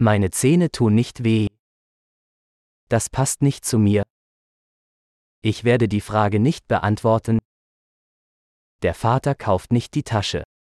Meine Zähne tun nicht weh. Das passt nicht zu mir. Ich werde die Frage nicht beantworten. Der Vater kauft nicht die Tasche.